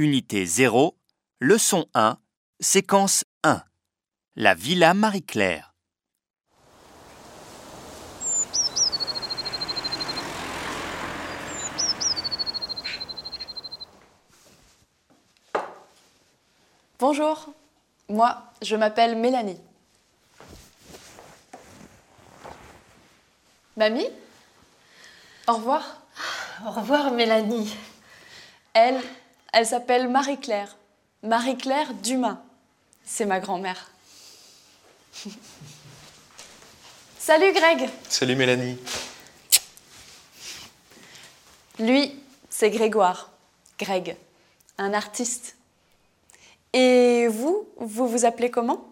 Unité 0, leçon 1, séquence 1. La Villa Marie-Claire. Bonjour, moi je m'appelle Mélanie. Mamie Au revoir. Au revoir Mélanie. Elle, elle s'appelle Marie-Claire. Marie-Claire Dumas. C'est ma grand-mère. Salut Greg Salut Mélanie. Lui, c'est Grégoire. Greg, un artiste. Et vous, vous vous appelez comment?